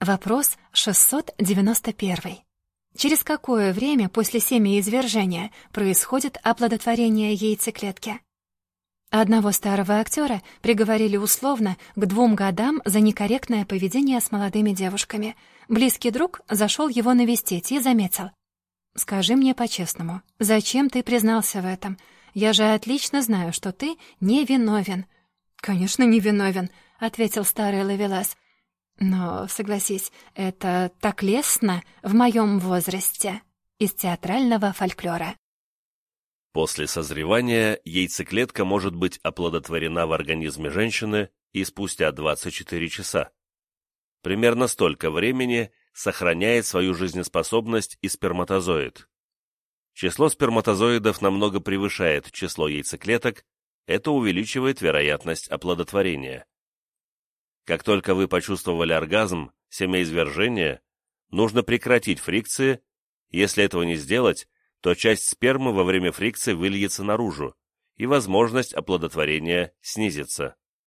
Вопрос 691. Через какое время после семяизвержения происходит оплодотворение яйцеклетки? Одного старого актера приговорили условно к двум годам за некорректное поведение с молодыми девушками. Близкий друг зашел его навестить и заметил. «Скажи мне по-честному, зачем ты признался в этом? Я же отлично знаю, что ты не виновен». «Конечно, не виновен», — ответил старый Лавелас. «Но, согласись, это так лестно в моем возрасте» из театрального фольклора. После созревания яйцеклетка может быть оплодотворена в организме женщины и спустя 24 часа. Примерно столько времени сохраняет свою жизнеспособность и сперматозоид. Число сперматозоидов намного превышает число яйцеклеток, это увеличивает вероятность оплодотворения. Как только вы почувствовали оргазм, семяизвержение, нужно прекратить фрикции, если этого не сделать, то часть спермы во время фрикции выльется наружу, и возможность оплодотворения снизится.